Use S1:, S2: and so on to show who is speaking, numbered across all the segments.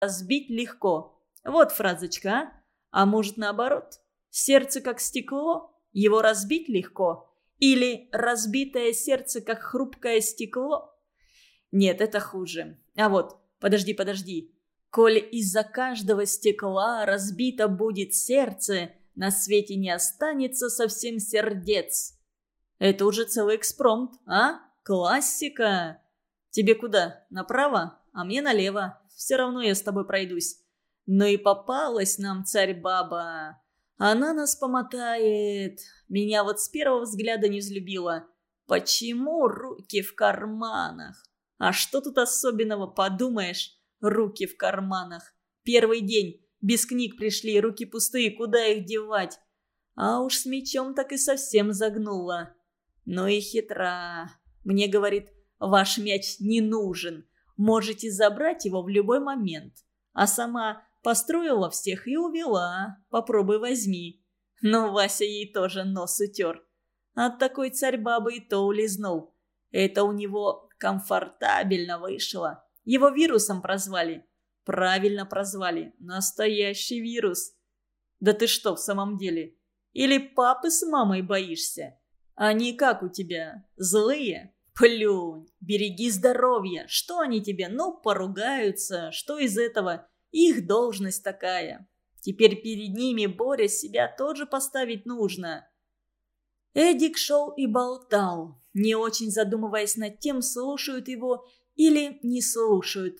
S1: разбить легко. Вот фразочка, а? А может наоборот? Сердце как стекло, его разбить легко. Или разбитое сердце как хрупкое стекло. Нет, это хуже. А вот, подожди, подожди. Коль из-за каждого стекла разбито будет сердце, на свете не останется совсем сердец. Это уже целый экспромт, а? Классика. Тебе куда? Направо? А мне налево. Все равно я с тобой пройдусь. Ну и попалась нам царь-баба. Она нас помотает. Меня вот с первого взгляда не взлюбила. Почему руки в карманах? А что тут особенного, подумаешь? Руки в карманах. Первый день. Без книг пришли, руки пустые, куда их девать? А уж с мечом так и совсем загнула. Ну и хитра. Мне говорит, ваш мяч не нужен. Можете забрать его в любой момент. А сама построила всех и увела. Попробуй возьми. Но Вася ей тоже нос утер. От такой царь-бабы и то улизнул. Это у него комфортабельно вышло. Его вирусом прозвали. Правильно прозвали. Настоящий вирус. Да ты что в самом деле? Или папы с мамой боишься? Они как у тебя? Злые? Плюнь, береги здоровье. Что они тебе? Ну, поругаются. Что из этого? Их должность такая. Теперь перед ними, Боря, себя тоже поставить нужно. Эдик шел и болтал, не очень задумываясь над тем, слушают его или не слушают.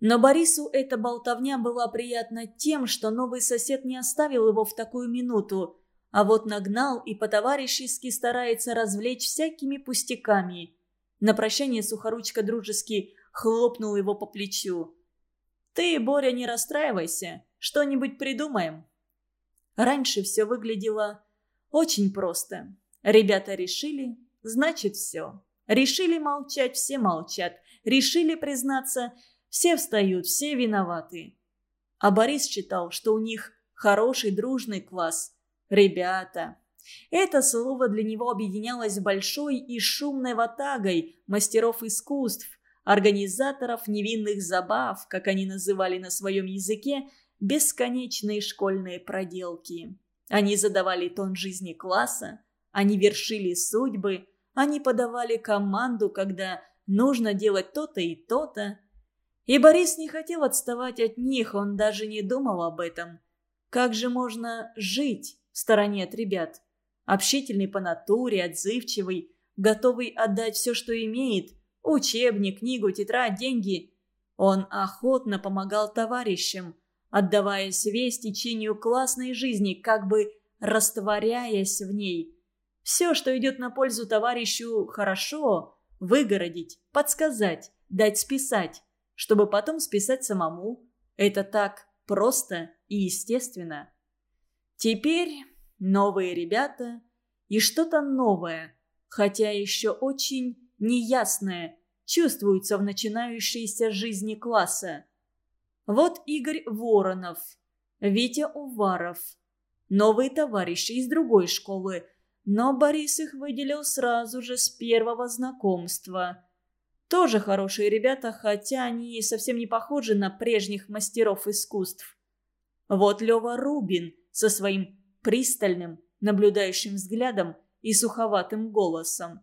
S1: Но Борису эта болтовня была приятна тем, что новый сосед не оставил его в такую минуту, а вот нагнал и по-товарищески старается развлечь всякими пустяками. На прощание Сухоручка дружески хлопнул его по плечу. «Ты, Боря, не расстраивайся, что-нибудь придумаем». Раньше все выглядело очень просто. Ребята решили, значит все. Решили молчать, все молчат. Решили признаться, все встают, все виноваты. А Борис считал, что у них хороший дружный класс. Ребята, это слово для него объединялось большой и шумной ватагой мастеров искусств, организаторов невинных забав, как они называли на своем языке, бесконечные школьные проделки. Они задавали тон жизни класса, они вершили судьбы, они подавали команду, когда нужно делать то-то и то-то. И Борис не хотел отставать от них, он даже не думал об этом. Как же можно жить в стороне от ребят? Общительный по натуре, отзывчивый, готовый отдать все, что имеет. Учебник, книгу, тетрадь, деньги. Он охотно помогал товарищам, отдаваясь весь течению классной жизни, как бы растворяясь в ней. Все, что идет на пользу товарищу, хорошо, выгородить, подсказать, дать списать, чтобы потом списать самому. Это так просто и естественно. Теперь новые ребята и что-то новое, хотя еще очень неясное, чувствуется в начинающейся жизни класса. Вот Игорь Воронов, Витя Уваров, новые товарищи из другой школы, но Борис их выделил сразу же с первого знакомства. Тоже хорошие ребята, хотя они совсем не похожи на прежних мастеров искусств. Вот Лева Рубин со своим пристальным, наблюдающим взглядом и суховатым голосом.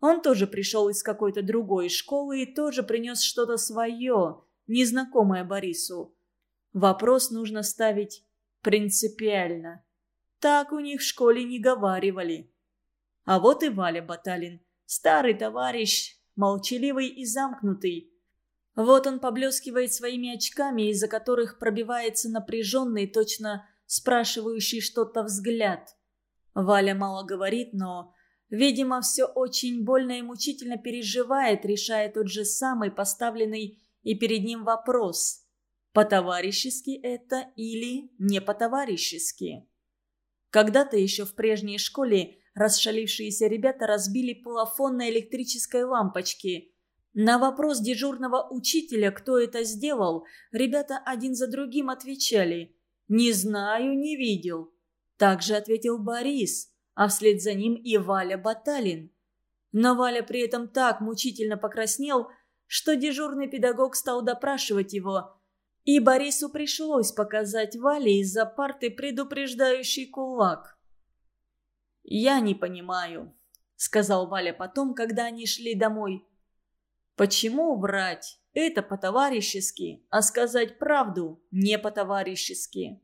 S1: Он тоже пришел из какой-то другой школы и тоже принес что-то свое, незнакомое Борису. Вопрос нужно ставить принципиально. Так у них в школе не говаривали. А вот и Валя Баталин, старый товарищ, молчаливый и замкнутый. Вот он поблескивает своими очками, из-за которых пробивается напряженный, точно спрашивающий что-то взгляд. Валя мало говорит, но, видимо, все очень больно и мучительно переживает, решая тот же самый поставленный и перед ним вопрос. По-товарищески это или не по-товарищески? Когда-то еще в прежней школе расшалившиеся ребята разбили плафон на электрической лампочке. На вопрос дежурного учителя, кто это сделал, ребята один за другим отвечали «Не знаю, не видел». Также ответил Борис, а вслед за ним и Валя Баталин. Но Валя при этом так мучительно покраснел, что дежурный педагог стал допрашивать его. И Борису пришлось показать Вале из-за парты предупреждающий кулак. «Я не понимаю», — сказал Валя потом, когда они шли домой. «Почему врать? Это по-товарищески, а сказать правду не по-товарищески».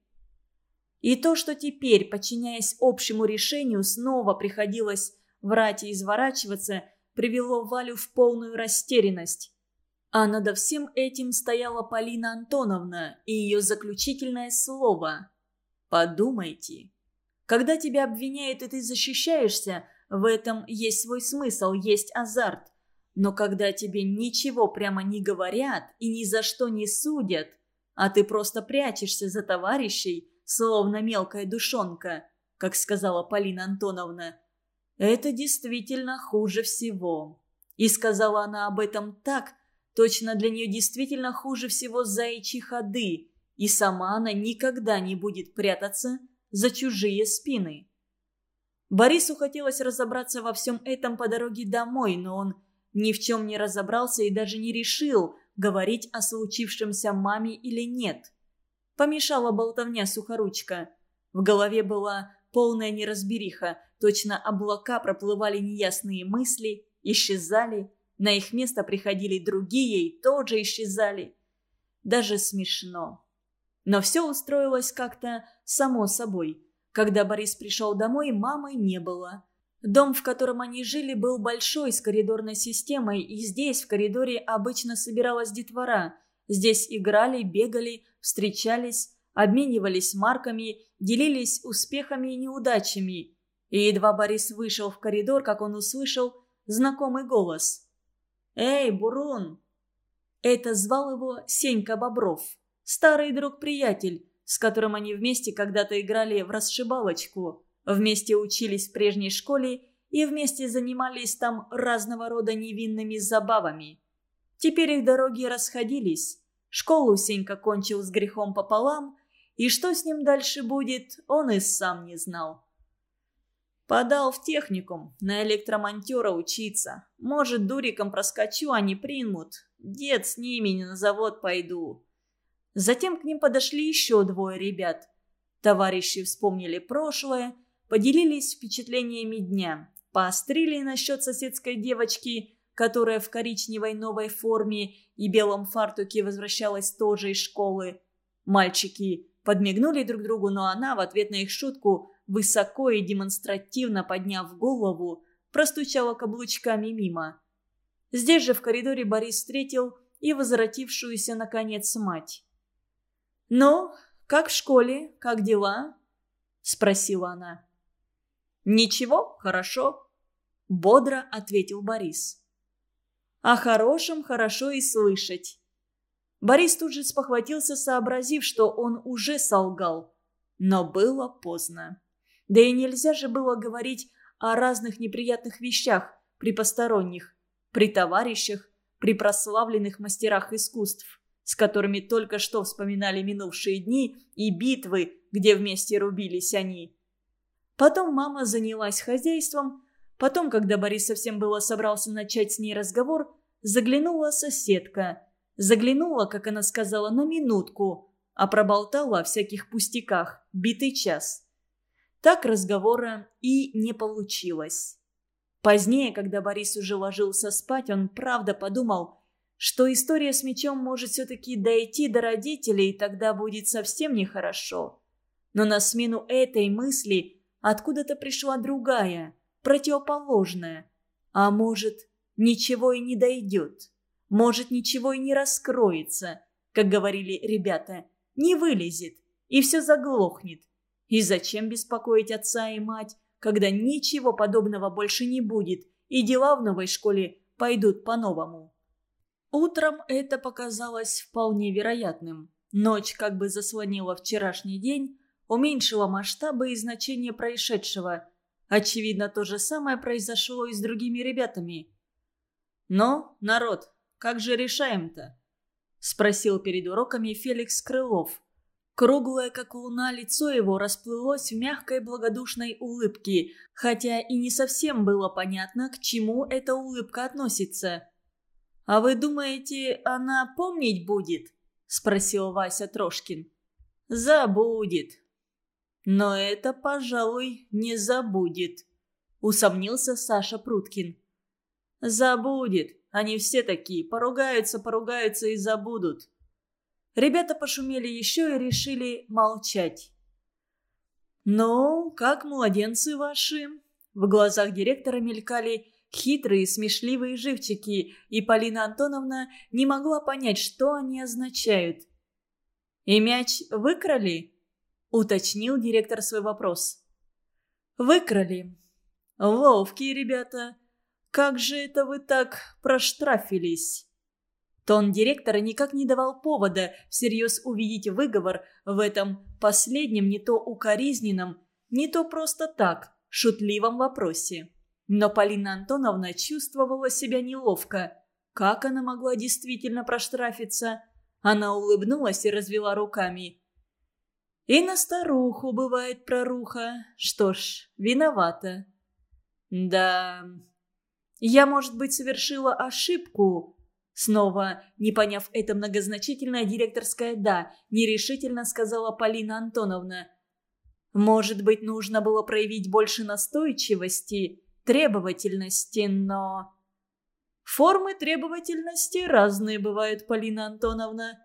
S1: И то, что теперь, подчиняясь общему решению, снова приходилось врать и изворачиваться, привело Валю в полную растерянность. А над всем этим стояла Полина Антоновна и ее заключительное слово. «Подумайте. Когда тебя обвиняют и ты защищаешься, в этом есть свой смысл, есть азарт. Но когда тебе ничего прямо не говорят и ни за что не судят, а ты просто прячешься за товарищей, словно мелкая душонка, как сказала Полина Антоновна, это действительно хуже всего. И сказала она об этом так, точно для нее действительно хуже всего заячьи ходы, и сама она никогда не будет прятаться за чужие спины. Борису хотелось разобраться во всем этом по дороге домой, но он ни в чем не разобрался и даже не решил, говорить о случившемся маме или нет. Помешала болтовня сухоручка. В голове была полная неразбериха, точно облака проплывали неясные мысли, исчезали, на их место приходили другие и тоже исчезали. Даже смешно. Но все устроилось как-то само собой. Когда Борис пришел домой, мамы не было. Дом, в котором они жили, был большой, с коридорной системой, и здесь, в коридоре, обычно собиралась детвора. Здесь играли, бегали, встречались, обменивались марками, делились успехами и неудачами. И едва Борис вышел в коридор, как он услышал знакомый голос. «Эй, Бурун!» Это звал его Сенька Бобров, старый друг-приятель, с которым они вместе когда-то играли в расшибалочку, вместе учились в прежней школе и вместе занимались там разного рода невинными забавами. Теперь их дороги расходились, Школу Сенька кончил с грехом пополам, и что с ним дальше будет, он и сам не знал. Подал в техникум, на электромонтера учиться. Может, дуриком проскочу, а не примут. Дед с ними на завод пойду. Затем к ним подошли еще двое ребят. Товарищи вспомнили прошлое, поделились впечатлениями дня, поострили насчет соседской девочки, которая в коричневой новой форме и белом фартуке возвращалась тоже из школы. Мальчики подмигнули друг другу, но она в ответ на их шутку, высоко и демонстративно подняв голову, простучала каблучками мимо. Здесь же в коридоре Борис встретил и возвратившуюся, наконец, мать. «Ну, как в школе? Как дела?» – спросила она. «Ничего, хорошо», – бодро ответил Борис. О хорошем хорошо и слышать. Борис тут же спохватился, сообразив, что он уже солгал. Но было поздно. Да и нельзя же было говорить о разных неприятных вещах при посторонних, при товарищах, при прославленных мастерах искусств, с которыми только что вспоминали минувшие дни и битвы, где вместе рубились они. Потом мама занялась хозяйством, Потом, когда Борис совсем было собрался начать с ней разговор, заглянула соседка. Заглянула, как она сказала, на минутку, а проболтала о всяких пустяках, битый час. Так разговора и не получилось. Позднее, когда Борис уже ложился спать, он правда подумал, что история с мечом может все-таки дойти до родителей, и тогда будет совсем нехорошо. Но на смену этой мысли откуда-то пришла другая – противоположное. А может, ничего и не дойдет. Может, ничего и не раскроется, как говорили ребята. Не вылезет, и все заглохнет. И зачем беспокоить отца и мать, когда ничего подобного больше не будет, и дела в новой школе пойдут по-новому? Утром это показалось вполне вероятным. Ночь как бы заслонила вчерашний день, уменьшила масштабы и значение происшедшего – Очевидно, то же самое произошло и с другими ребятами. «Но, народ, как же решаем-то?» – спросил перед уроками Феликс Крылов. Круглое, как луна, лицо его расплылось в мягкой благодушной улыбке, хотя и не совсем было понятно, к чему эта улыбка относится. «А вы думаете, она помнить будет?» – спросил Вася Трошкин. «Забудет». «Но это, пожалуй, не забудет», — усомнился Саша Пруткин. «Забудет. Они все такие. Поругаются, поругаются и забудут». Ребята пошумели еще и решили молчать. «Ну, как младенцы ваши?» В глазах директора мелькали хитрые, смешливые живчики, и Полина Антоновна не могла понять, что они означают. «И мяч выкрали?» – уточнил директор свой вопрос. «Выкрали. Ловкие ребята. Как же это вы так проштрафились?» Тон директора никак не давал повода всерьез увидеть выговор в этом последнем не то укоризненном, не то просто так, шутливом вопросе. Но Полина Антоновна чувствовала себя неловко. Как она могла действительно проштрафиться? Она улыбнулась и развела руками. «И на старуху бывает проруха. Что ж, виновата». «Да, я, может быть, совершила ошибку». Снова, не поняв это многозначительное директорское «да», нерешительно сказала Полина Антоновна. «Может быть, нужно было проявить больше настойчивости требовательности, но... Формы требовательности разные бывают, Полина Антоновна.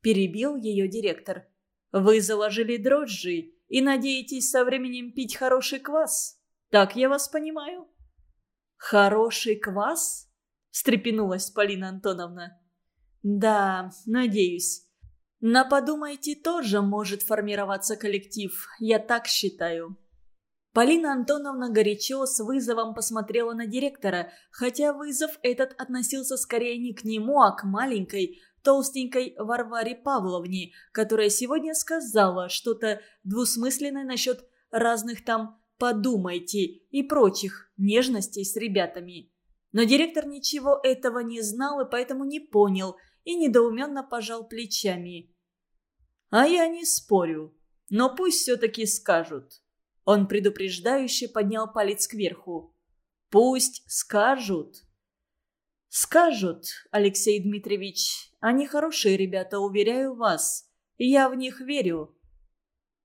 S1: Перебил ее директор. Вы заложили дрожжи и надеетесь со временем пить хороший квас. Так я вас понимаю? Хороший квас? Встрепенулась Полина Антоновна. Да, надеюсь. На подумайте тоже может формироваться коллектив, я так считаю. Полина Антоновна горячо с вызовом посмотрела на директора, хотя вызов этот относился скорее не к нему, а к маленькой, толстенькой Варваре Павловне, которая сегодня сказала что-то двусмысленное насчет разных там «подумайте» и прочих нежностей с ребятами. Но директор ничего этого не знал и поэтому не понял и недоуменно пожал плечами. «А я не спорю, но пусть все-таки скажут». Он предупреждающе поднял палец кверху. «Пусть скажут». «Скажут, Алексей Дмитриевич. Они хорошие ребята, уверяю вас. Я в них верю».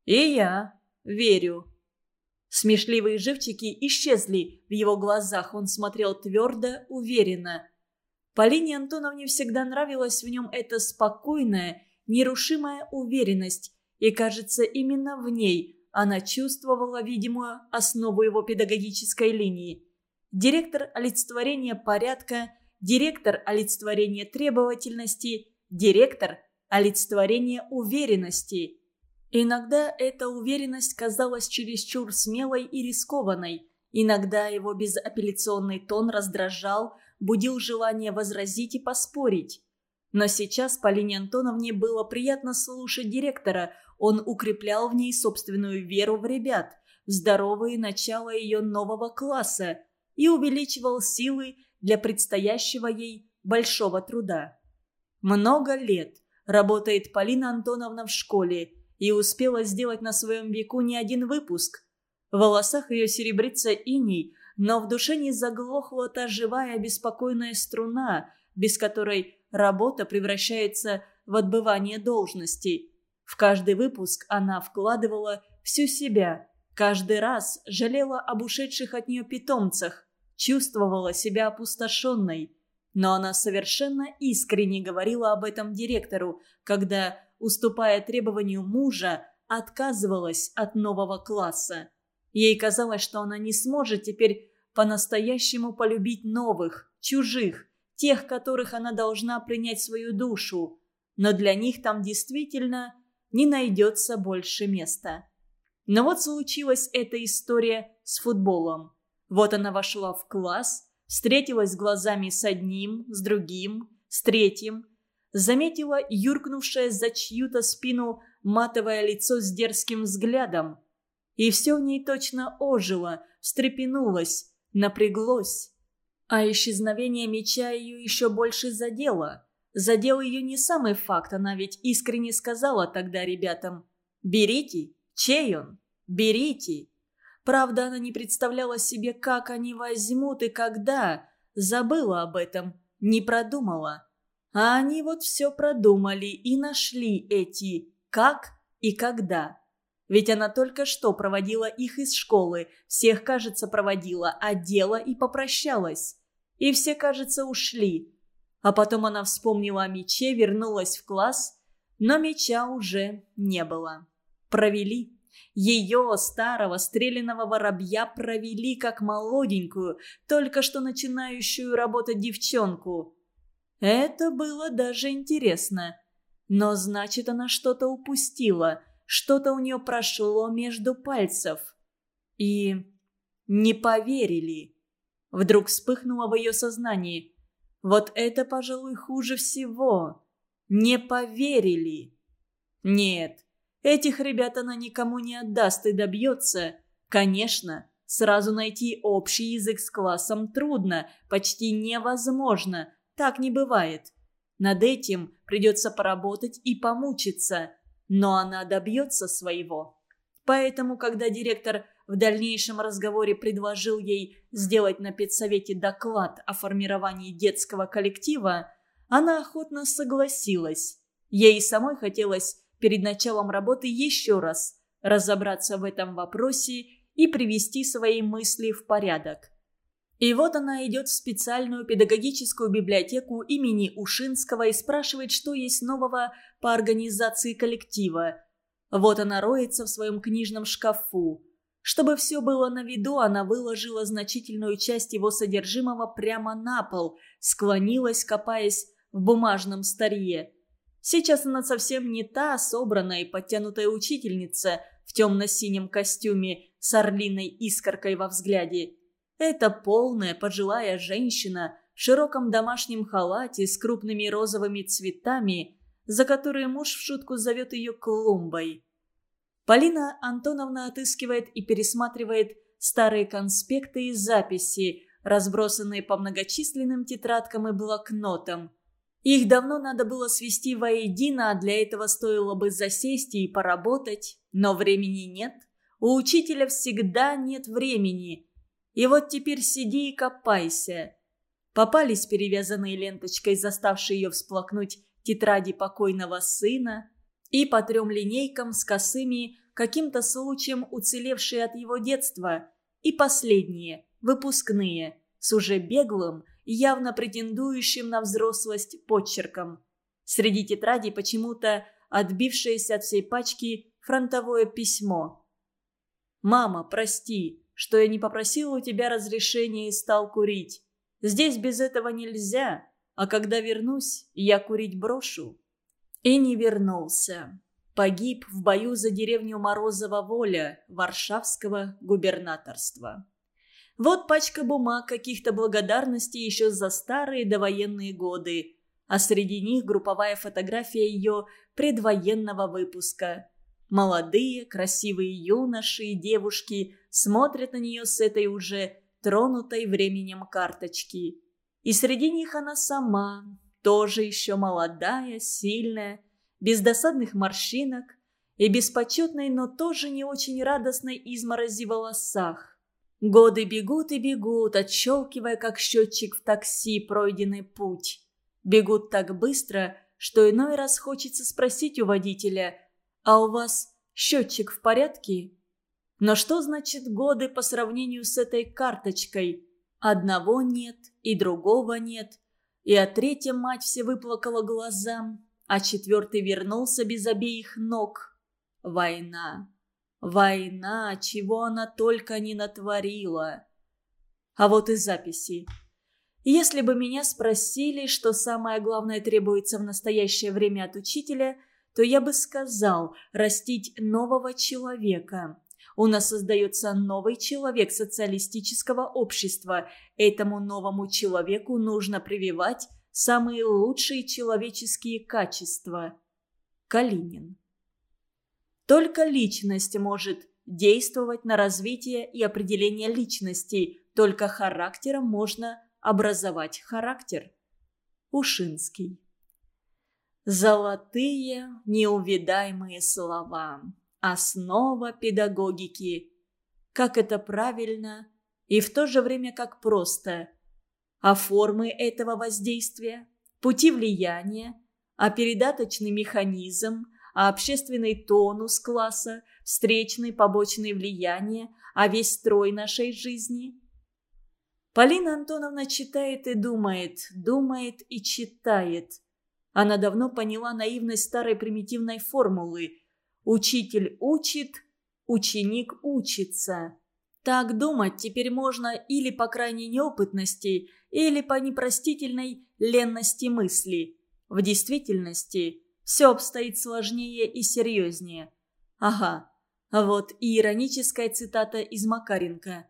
S1: «И я верю». Смешливые живчики исчезли в его глазах. Он смотрел твердо, уверенно. Полине Антоновне всегда нравилась в нем эта спокойная, нерушимая уверенность. И, кажется, именно в ней – она чувствовала видимую основу его педагогической линии. Директор олицетворения порядка, директор олицетворения требовательности, директор олицетворения уверенности. Иногда эта уверенность казалась чересчур смелой и рискованной. Иногда его безапелляционный тон раздражал, будил желание возразить и поспорить. Но сейчас Полине Антоновне было приятно слушать директора – он укреплял в ней собственную веру в ребят, в здоровые начала ее нового класса и увеличивал силы для предстоящего ей большого труда. Много лет работает Полина Антоновна в школе и успела сделать на своем веку не один выпуск. В волосах ее серебрится иней, но в душе не заглохла та живая беспокойная струна, без которой работа превращается в отбывание должности – в каждый выпуск она вкладывала всю себя, каждый раз жалела об ушедших от нее питомцах, чувствовала себя опустошенной. Но она совершенно искренне говорила об этом директору, когда, уступая требованию мужа, отказывалась от нового класса. Ей казалось, что она не сможет теперь по-настоящему полюбить новых, чужих, тех, которых она должна принять свою душу. Но для них там действительно не найдется больше места. Но вот случилась эта история с футболом. Вот она вошла в класс, встретилась глазами с одним, с другим, с третьим, заметила юркнувшее за чью-то спину матовое лицо с дерзким взглядом. И все в ней точно ожило, встрепенулось, напряглось. А исчезновение меча ее еще больше задело. Задел ее не самый факт, она ведь искренне сказала тогда ребятам «Берите, чей он? Берите». Правда, она не представляла себе, как они возьмут и когда. Забыла об этом, не продумала. А они вот все продумали и нашли эти «как» и «когда». Ведь она только что проводила их из школы, всех, кажется, проводила, одела и попрощалась. И все, кажется, ушли. А потом она вспомнила о мече, вернулась в класс, но меча уже не было. Провели. Ее, старого, стрелянного воробья, провели как молоденькую, только что начинающую работать девчонку. Это было даже интересно. Но значит, она что-то упустила, что-то у нее прошло между пальцев. И не поверили. Вдруг вспыхнуло в ее сознании. Вот это, пожалуй, хуже всего. Не поверили. Нет, этих ребят она никому не отдаст и добьется. Конечно, сразу найти общий язык с классом трудно, почти невозможно. Так не бывает. Над этим придется поработать и помучиться. Но она добьется своего. Поэтому, когда директор в дальнейшем разговоре предложил ей сделать на педсовете доклад о формировании детского коллектива, она охотно согласилась. Ей самой хотелось перед началом работы еще раз разобраться в этом вопросе и привести свои мысли в порядок. И вот она идет в специальную педагогическую библиотеку имени Ушинского и спрашивает, что есть нового по организации коллектива. Вот она роется в своем книжном шкафу. Чтобы все было на виду, она выложила значительную часть его содержимого прямо на пол, склонилась, копаясь в бумажном старье. Сейчас она совсем не та собранная и подтянутая учительница в темно-синем костюме с орлиной искоркой во взгляде. Это полная пожилая женщина в широком домашнем халате с крупными розовыми цветами, за которые муж в шутку зовет ее клумбой. Полина Антоновна отыскивает и пересматривает старые конспекты и записи, разбросанные по многочисленным тетрадкам и блокнотам. Их давно надо было свести воедино, а для этого стоило бы засесть и поработать. Но времени нет. У учителя всегда нет времени. И вот теперь сиди и копайся. Попались перевязанные ленточкой, заставшие ее всплакнуть тетради покойного сына, и по трем линейкам с косыми, каким-то случаем уцелевшие от его детства, и последние, выпускные, с уже беглым, явно претендующим на взрослость почерком. Среди тетрадей почему-то отбившееся от всей пачки фронтовое письмо. «Мама, прости, что я не попросил у тебя разрешения и стал курить. Здесь без этого нельзя, а когда вернусь, я курить брошу». И не вернулся. Погиб в бою за деревню Морозова Воля Варшавского губернаторства. Вот пачка бумаг каких-то благодарностей еще за старые довоенные годы, а среди них групповая фотография ее предвоенного выпуска. Молодые, красивые юноши и девушки смотрят на нее с этой уже тронутой временем карточки. И среди них она сама, тоже еще молодая, сильная, без досадных морщинок и беспочетной, но тоже не очень радостной изморози в волосах. Годы бегут и бегут, отщелкивая, как счетчик в такси, пройденный путь. Бегут так быстро, что иной раз хочется спросить у водителя, «А у вас счетчик в порядке?» Но что значит годы по сравнению с этой карточкой? Одного нет, и другого нет. И о третьем мать все выплакала глазам, а четвертый вернулся без обеих ног. Война. Война, чего она только не натворила. А вот и записи. Если бы меня спросили, что самое главное требуется в настоящее время от учителя, то я бы сказал растить нового человека. У нас создается новый человек социалистического общества. Этому новому человеку нужно прививать самые лучшие человеческие качества. Калинин. Только личность может действовать на развитие и определение личности. Только характером можно образовать характер. Ушинский. Золотые, неувидаемые слова. Основа педагогики. Как это правильно и в то же время как просто. А формы этого воздействия? пути влияния, а передаточный механизм, а общественный тонус класса, встречные побочные влияния, а весь строй нашей жизни. Полина Антоновна читает и думает, думает и читает. Она давно поняла наивность старой примитивной формулы «Учитель учит, ученик учится». Так думать теперь можно или по крайней неопытности, или по непростительной ленности мысли. В действительности все обстоит сложнее и серьезнее. Ага, вот и ироническая цитата из Макаренко.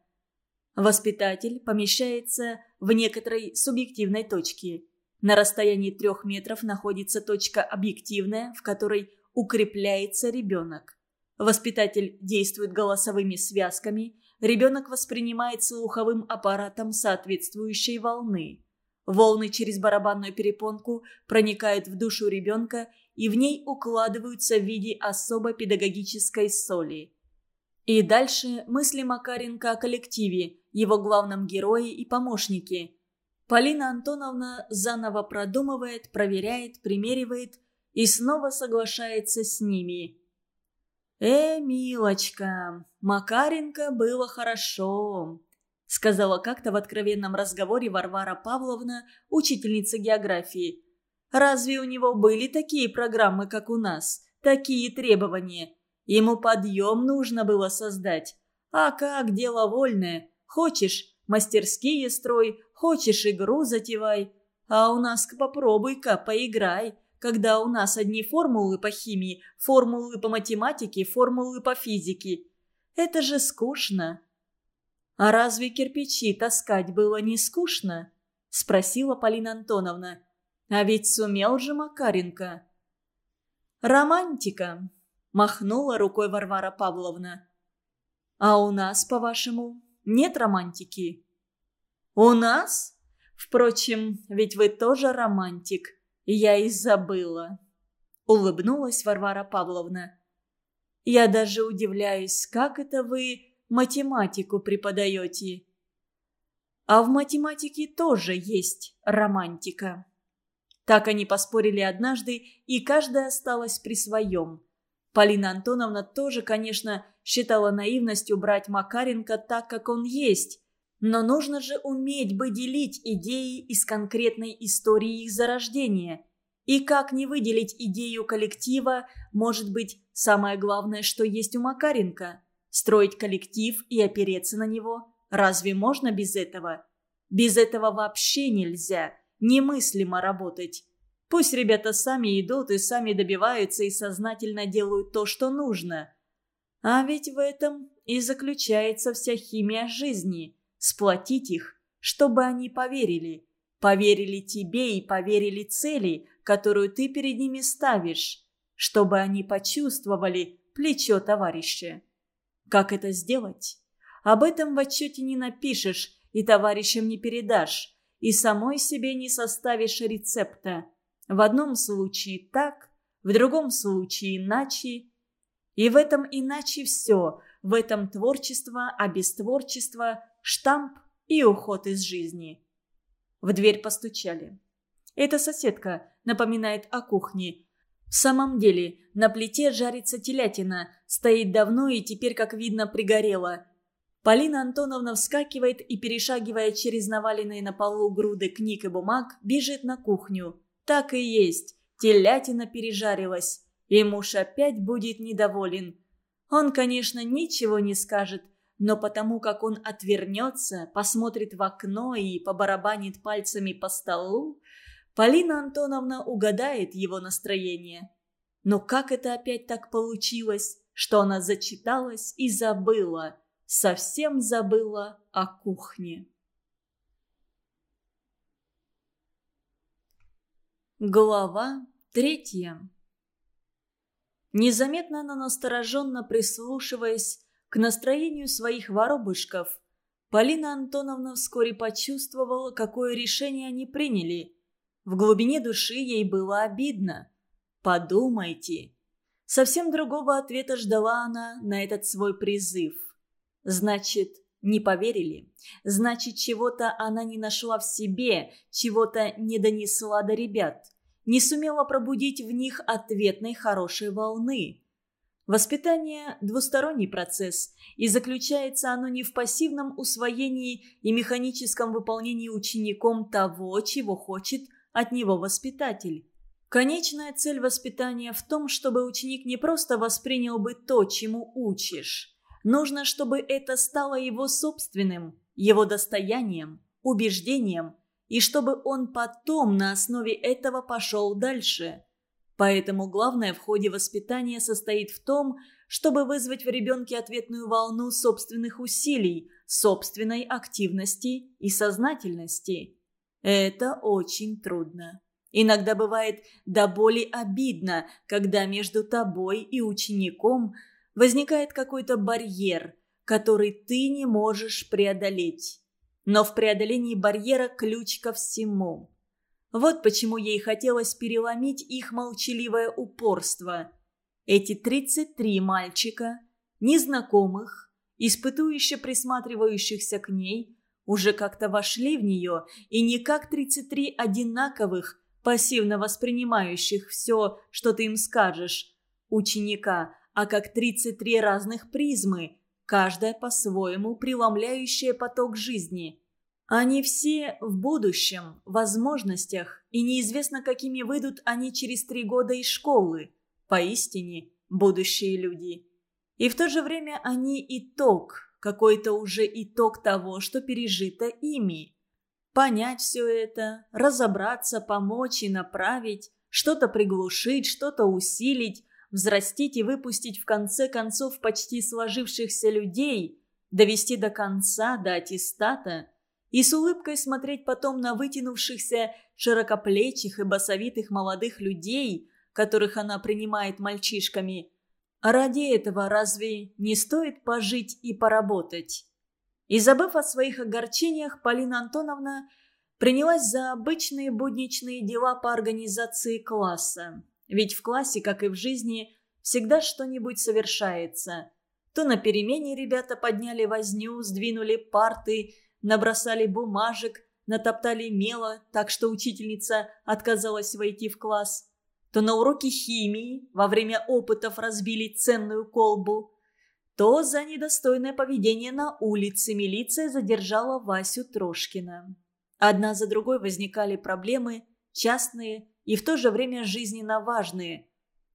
S1: Воспитатель помещается в некоторой субъективной точке. На расстоянии трех метров находится точка объективная, в которой укрепляется ребенок. Воспитатель действует голосовыми связками – ребенок воспринимает слуховым аппаратом соответствующей волны. Волны через барабанную перепонку проникают в душу ребенка и в ней укладываются в виде особо педагогической соли. И дальше мысли Макаренко о коллективе, его главном герое и помощнике. Полина Антоновна заново продумывает, проверяет, примеривает и снова соглашается с ними – «Э, милочка, Макаренко было хорошо», — сказала как-то в откровенном разговоре Варвара Павловна, учительница географии. «Разве у него были такие программы, как у нас? Такие требования? Ему подъем нужно было создать. А как дело вольное? Хочешь, мастерские строй, хочешь, игру затевай. А у нас попробуй-ка, поиграй когда у нас одни формулы по химии, формулы по математике, формулы по физике. Это же скучно. «А разве кирпичи таскать было не скучно?» – спросила Полина Антоновна. «А ведь сумел же Макаренко». «Романтика», – махнула рукой Варвара Павловна. «А у нас, по-вашему, нет романтики?» «У нас? Впрочем, ведь вы тоже романтик. Я и забыла. Улыбнулась Варвара Павловна. Я даже удивляюсь, как это вы математику преподаете. А в математике тоже есть романтика. Так они поспорили однажды, и каждая осталась при своем. Полина Антоновна тоже, конечно, считала наивностью брать Макаренко так, как он есть. Но нужно же уметь бы делить идеи из конкретной истории их зарождения. И как не выделить идею коллектива, может быть, самое главное, что есть у Макаренко? Строить коллектив и опереться на него? Разве можно без этого? Без этого вообще нельзя. Немыслимо работать. Пусть ребята сами идут и сами добиваются и сознательно делают то, что нужно. А ведь в этом и заключается вся химия жизни сплотить их, чтобы они поверили. Поверили тебе и поверили цели, которую ты перед ними ставишь, чтобы они почувствовали плечо товарища. Как это сделать? Об этом в отчете не напишешь и товарищам не передашь, и самой себе не составишь рецепта. В одном случае так, в другом случае иначе. И в этом иначе все, в этом творчество, а без творчества штамп и уход из жизни. В дверь постучали. Эта соседка напоминает о кухне. В самом деле, на плите жарится телятина, стоит давно и теперь, как видно, пригорела. Полина Антоновна вскакивает и, перешагивая через наваленные на полу груды книг и бумаг, бежит на кухню. Так и есть, телятина пережарилась, и муж опять будет недоволен. Он, конечно, ничего не скажет, но потому как он отвернется, посмотрит в окно и побарабанит пальцами по столу, Полина Антоновна угадает его настроение. Но как это опять так получилось, что она зачиталась и забыла, совсем забыла о кухне? Глава третья Незаметно, но настороженно прислушиваясь к настроению своих воробушков, Полина Антоновна вскоре почувствовала, какое решение они приняли. В глубине души ей было обидно. «Подумайте». Совсем другого ответа ждала она на этот свой призыв. Значит, не поверили. Значит, чего-то она не нашла в себе, чего-то не донесла до ребят. Не сумела пробудить в них ответной хорошей волны. Воспитание – двусторонний процесс, и заключается оно не в пассивном усвоении и механическом выполнении учеником того, чего хочет от него воспитатель. Конечная цель воспитания в том, чтобы ученик не просто воспринял бы то, чему учишь. Нужно, чтобы это стало его собственным, его достоянием, убеждением, и чтобы он потом на основе этого пошел дальше. Поэтому главное в ходе воспитания состоит в том, чтобы вызвать в ребенке ответную волну собственных усилий, собственной активности и сознательности. Это очень трудно. Иногда бывает до боли обидно, когда между тобой и учеником возникает какой-то барьер, который ты не можешь преодолеть. Но в преодолении барьера ключ ко всему. Вот почему ей хотелось переломить их молчаливое упорство. Эти 33 мальчика, незнакомых, испытующе присматривающихся к ней, уже как-то вошли в нее, и не как 33 одинаковых, пассивно воспринимающих все, что ты им скажешь, ученика, а как 33 разных призмы, каждая по-своему преломляющая поток жизни – они все в будущем, возможностях, и неизвестно, какими выйдут они через три года из школы. Поистине, будущие люди. И в то же время они итог, какой-то уже итог того, что пережито ими. Понять все это, разобраться, помочь и направить, что-то приглушить, что-то усилить, взрастить и выпустить в конце концов почти сложившихся людей, довести до конца, до аттестата – и с улыбкой смотреть потом на вытянувшихся, широкоплечих и басовитых молодых людей, которых она принимает мальчишками. Ради этого разве не стоит пожить и поработать? И забыв о своих огорчениях, Полина Антоновна принялась за обычные будничные дела по организации класса. Ведь в классе, как и в жизни, всегда что-нибудь совершается. То на перемене ребята подняли возню, сдвинули парты – набросали бумажек, натоптали мела, так что учительница отказалась войти в класс. То на уроке химии во время опытов разбили ценную колбу. То за недостойное поведение на улице милиция задержала Васю Трошкина. Одна за другой возникали проблемы, частные и в то же время жизненно важные.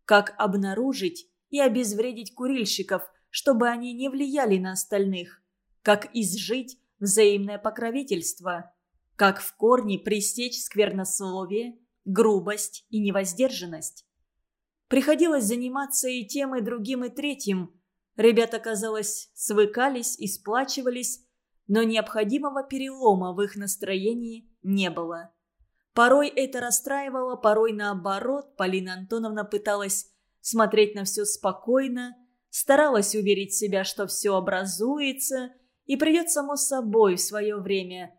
S1: Как обнаружить и обезвредить курильщиков, чтобы они не влияли на остальных? Как изжить взаимное покровительство. Как в корне пресечь сквернословие, грубость и невоздержанность. Приходилось заниматься и тем, и другим, и третьим. Ребята, казалось, свыкались и сплачивались, но необходимого перелома в их настроении не было. Порой это расстраивало, порой наоборот. Полина Антоновна пыталась смотреть на все спокойно, старалась уверить себя, что все образуется – и придет само собой в свое время.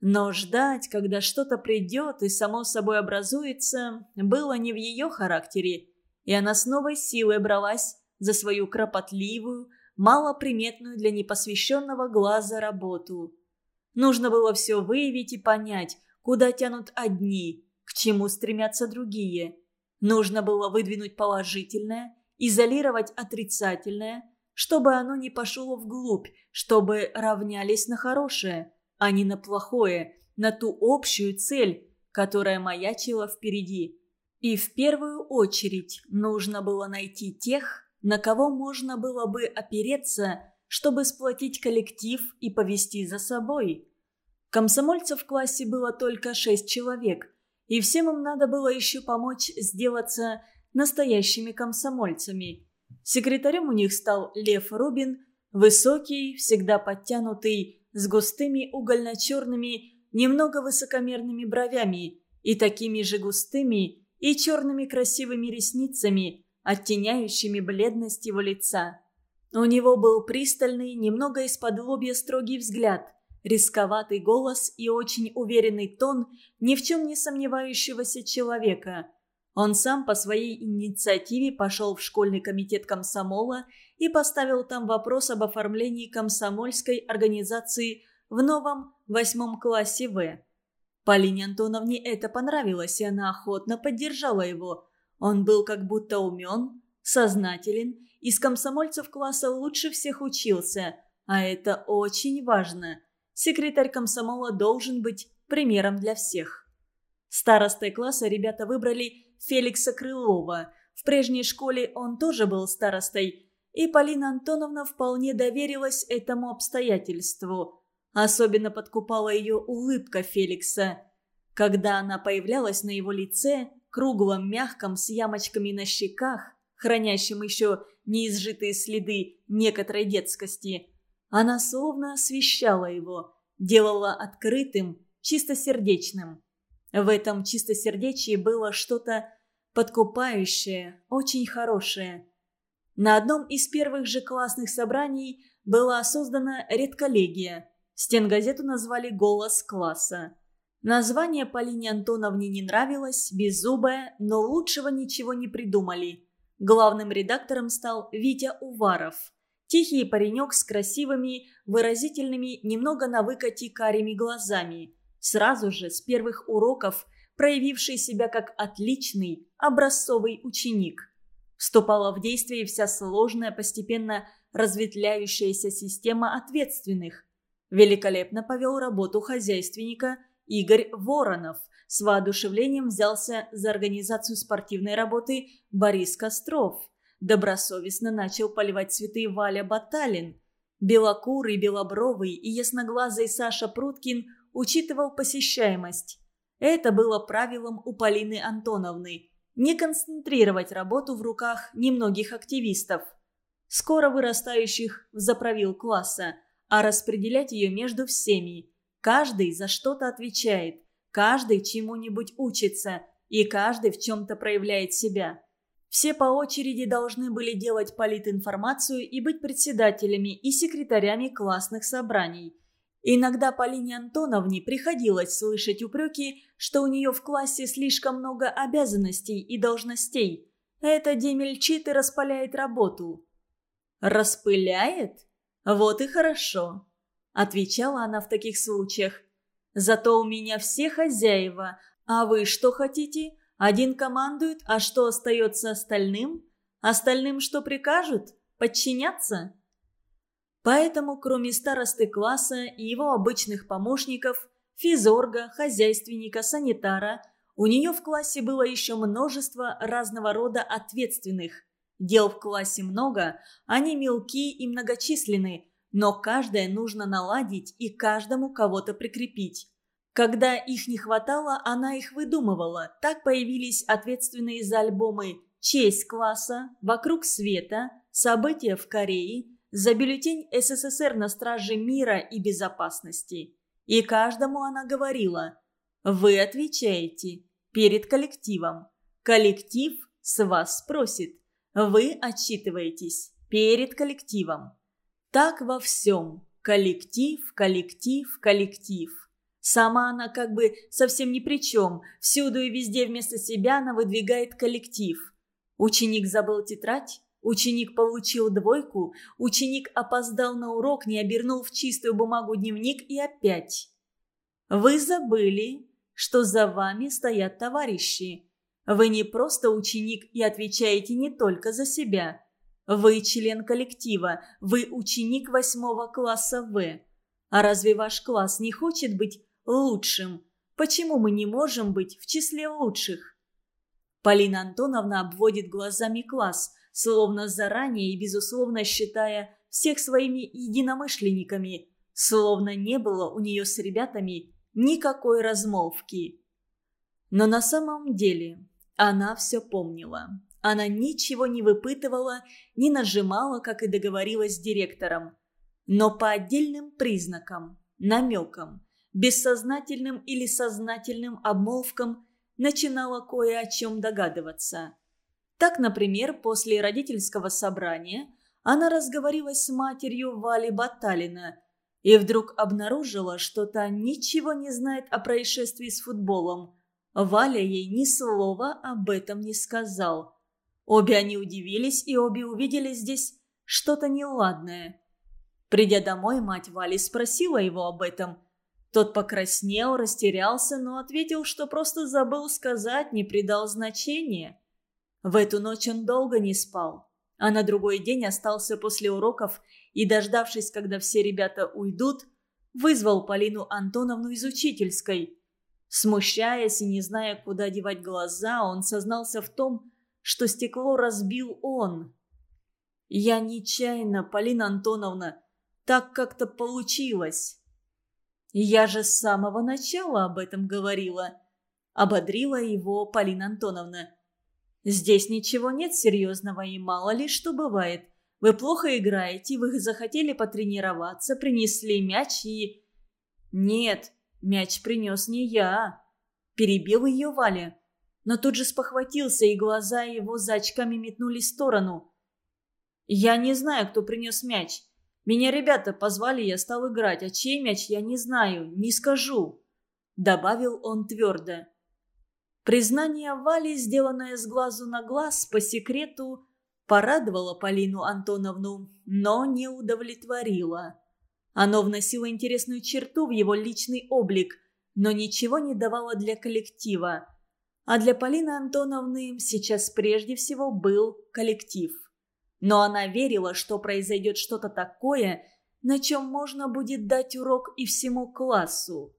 S1: Но ждать, когда что-то придет и само собой образуется, было не в ее характере, и она с новой силой бралась за свою кропотливую, малоприметную для непосвященного глаза работу. Нужно было все выявить и понять, куда тянут одни, к чему стремятся другие. Нужно было выдвинуть положительное, изолировать отрицательное – чтобы оно не пошло вглубь, чтобы равнялись на хорошее, а не на плохое, на ту общую цель, которая маячила впереди. И в первую очередь нужно было найти тех, на кого можно было бы опереться, чтобы сплотить коллектив и повести за собой. Комсомольцев в классе было только шесть человек, и всем им надо было еще помочь сделаться настоящими комсомольцами – Секретарем у них стал Лев Рубин, высокий, всегда подтянутый, с густыми угольно-черными, немного высокомерными бровями и такими же густыми и черными красивыми ресницами, оттеняющими бледность его лица. У него был пристальный, немного из-под лобья строгий взгляд, рисковатый голос и очень уверенный тон ни в чем не сомневающегося человека. Он сам по своей инициативе пошел в школьный комитет комсомола и поставил там вопрос об оформлении комсомольской организации в новом восьмом классе В. Полине Антоновне это понравилось, и она охотно поддержала его. Он был как будто умен, сознателен, из комсомольцев класса лучше всех учился, а это очень важно. Секретарь комсомола должен быть примером для всех. Старостой класса ребята выбрали Феликса Крылова. В прежней школе он тоже был старостой, и Полина Антоновна вполне доверилась этому обстоятельству. Особенно подкупала ее улыбка Феликса. Когда она появлялась на его лице, круглом, мягком, с ямочками на щеках, хранящим еще неизжитые следы некоторой детскости, она словно освещала его, делала открытым, чистосердечным. В этом чистосердечии было что-то подкупающее, очень хорошее. На одном из первых же классных собраний была создана редколлегия. Стенгазету назвали «Голос класса». Название Полине Антоновне не нравилось, беззубое, но лучшего ничего не придумали. Главным редактором стал Витя Уваров. Тихий паренек с красивыми, выразительными, немного на выкате карими глазами – сразу же с первых уроков проявивший себя как отличный, образцовый ученик. Вступала в действие вся сложная, постепенно разветвляющаяся система ответственных. Великолепно повел работу хозяйственника Игорь Воронов. С воодушевлением взялся за организацию спортивной работы Борис Костров. Добросовестно начал поливать цветы Валя Баталин. Белокурый, белобровый и ясноглазый Саша Пруткин учитывал посещаемость. Это было правилом у Полины Антоновны – не концентрировать работу в руках немногих активистов, скоро вырастающих в заправил класса, а распределять ее между всеми. Каждый за что-то отвечает, каждый чему-нибудь учится, и каждый в чем-то проявляет себя. Все по очереди должны были делать политинформацию и быть председателями и секретарями классных собраний – Иногда Полине Антоновне приходилось слышать упреки, что у нее в классе слишком много обязанностей и должностей. Это демельчит и распыляет работу. «Распыляет? Вот и хорошо», – отвечала она в таких случаях. «Зато у меня все хозяева, а вы что хотите? Один командует, а что остается остальным? Остальным что прикажут? Подчиняться?» Поэтому, кроме старосты класса и его обычных помощников, физорга, хозяйственника, санитара, у нее в классе было еще множество разного рода ответственных. Дел в классе много, они мелкие и многочисленны, но каждое нужно наладить и каждому кого-то прикрепить. Когда их не хватало, она их выдумывала. Так появились ответственные за альбомы «Честь класса», «Вокруг света», «События в Корее», за бюллетень СССР на страже мира и безопасности. И каждому она говорила «Вы отвечаете перед коллективом. Коллектив с вас спросит. Вы отчитываетесь перед коллективом». Так во всем. Коллектив, коллектив, коллектив. Сама она как бы совсем ни при чем. Всюду и везде вместо себя она выдвигает коллектив. Ученик забыл тетрадь? Ученик получил двойку, ученик опоздал на урок, не обернул в чистую бумагу дневник и опять. Вы забыли, что за вами стоят товарищи. Вы не просто ученик и отвечаете не только за себя. Вы член коллектива, вы ученик восьмого класса В. А разве ваш класс не хочет быть лучшим? Почему мы не можем быть в числе лучших? Полина Антоновна обводит глазами класс – словно заранее и безусловно считая всех своими единомышленниками, словно не было у нее с ребятами никакой размолвки. Но на самом деле она все помнила. Она ничего не выпытывала, не нажимала, как и договорилась с директором. Но по отдельным признакам, намекам, бессознательным или сознательным обмолвкам начинала кое о чем догадываться – так, например, после родительского собрания она разговорилась с матерью Вали Баталина и вдруг обнаружила, что та ничего не знает о происшествии с футболом. Валя ей ни слова об этом не сказал. Обе они удивились, и обе увидели здесь что-то неладное. Придя домой, мать Вали спросила его об этом. Тот покраснел, растерялся, но ответил, что просто забыл сказать, не придал значения. В эту ночь он долго не спал, а на другой день остался после уроков и, дождавшись, когда все ребята уйдут, вызвал Полину Антоновну из учительской. Смущаясь и не зная, куда девать глаза, он сознался в том, что стекло разбил он. «Я нечаянно, Полина Антоновна, так как-то получилось». «Я же с самого начала об этом говорила», — ободрила его Полина Антоновна. «Здесь ничего нет серьезного и мало ли что бывает. Вы плохо играете, вы захотели потренироваться, принесли мяч и...» «Нет, мяч принес не я», — перебил ее Валя. Но тут же спохватился, и глаза его за очками метнули в сторону. «Я не знаю, кто принес мяч. Меня ребята позвали, я стал играть, а чей мяч я не знаю, не скажу», — добавил он твердо. Признание Вали, сделанное с глазу на глаз, по секрету, порадовало Полину Антоновну, но не удовлетворило. Оно вносило интересную черту в его личный облик, но ничего не давало для коллектива. А для Полины Антоновны сейчас прежде всего был коллектив. Но она верила, что произойдет что-то такое, на чем можно будет дать урок и всему классу.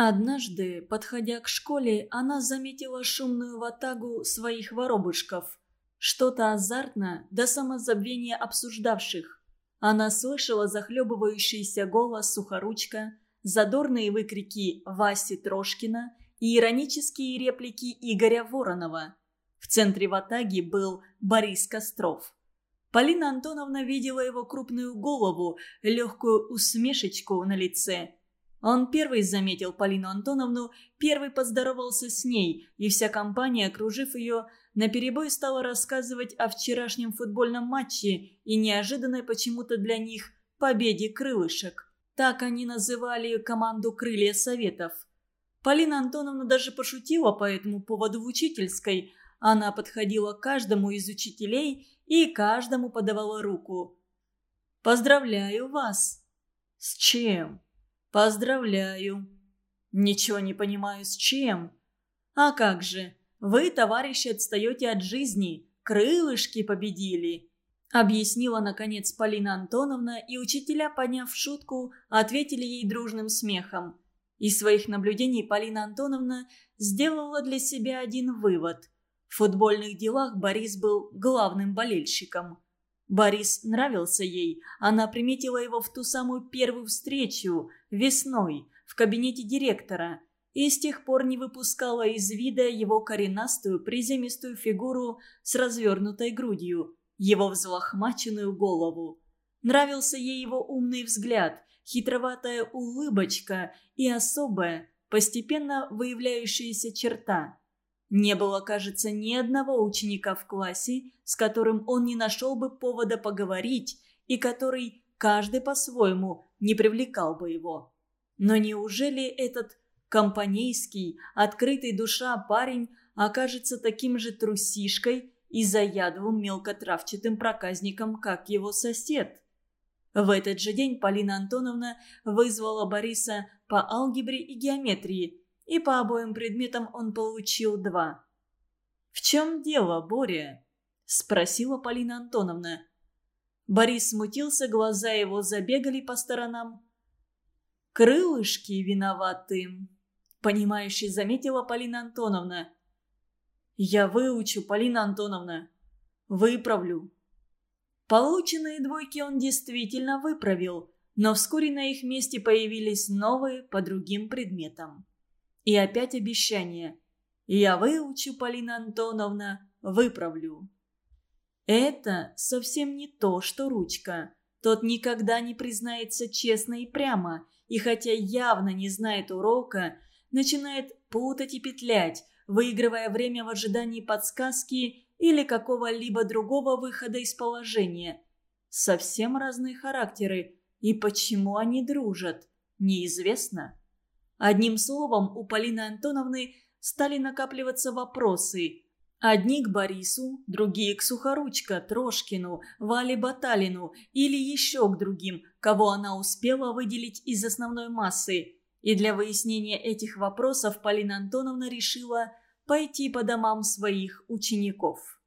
S1: Однажды, подходя к школе, она заметила шумную ватагу своих воробушков. Что-то азартно до самозабвения обсуждавших. Она слышала захлебывающийся голос Сухоручка, задорные выкрики Васи Трошкина и иронические реплики Игоря Воронова. В центре ватаги был Борис Костров. Полина Антоновна видела его крупную голову, легкую усмешечку на лице. Он первый заметил Полину Антоновну, первый поздоровался с ней, и вся компания, окружив ее, наперебой стала рассказывать о вчерашнем футбольном матче и неожиданной почему-то для них победе крылышек. Так они называли команду «Крылья Советов». Полина Антоновна даже пошутила по этому поводу в учительской. Она подходила к каждому из учителей и каждому подавала руку. «Поздравляю вас!» «С чем?» «Поздравляю!» «Ничего не понимаю, с чем?» «А как же? Вы, товарищи, отстаете от жизни. Крылышки победили!» Объяснила, наконец, Полина Антоновна, и учителя, поняв шутку, ответили ей дружным смехом. Из своих наблюдений Полина Антоновна сделала для себя один вывод – в футбольных делах Борис был главным болельщиком. Борис нравился ей, она приметила его в ту самую первую встречу, весной, в кабинете директора, и с тех пор не выпускала из вида его коренастую приземистую фигуру с развернутой грудью, его взлохмаченную голову. Нравился ей его умный взгляд, хитроватая улыбочка и особая, постепенно выявляющаяся черта – не было, кажется, ни одного ученика в классе, с которым он не нашел бы повода поговорить и который каждый по-своему не привлекал бы его. Но неужели этот компанейский, открытый душа парень окажется таким же трусишкой и заядлым мелкотравчатым проказником, как его сосед? В этот же день Полина Антоновна вызвала Бориса по алгебре и геометрии – и по обоим предметам он получил два. «В чем дело, Боря?» – спросила Полина Антоновна. Борис смутился, глаза его забегали по сторонам. «Крылышки виноваты», – понимающе заметила Полина Антоновна. «Я выучу, Полина Антоновна. Выправлю». Полученные двойки он действительно выправил, но вскоре на их месте появились новые по другим предметам. И опять обещание. «Я выучу, Полина Антоновна, выправлю». Это совсем не то, что ручка. Тот никогда не признается честно и прямо, и хотя явно не знает урока, начинает путать и петлять, выигрывая время в ожидании подсказки или какого-либо другого выхода из положения. Совсем разные характеры, и почему они дружат, неизвестно. Одним словом, у Полины Антоновны стали накапливаться вопросы. Одни к Борису, другие к Сухоручко, Трошкину, Вале Баталину или еще к другим, кого она успела выделить из основной массы. И для выяснения этих вопросов Полина Антоновна решила пойти по домам своих учеников.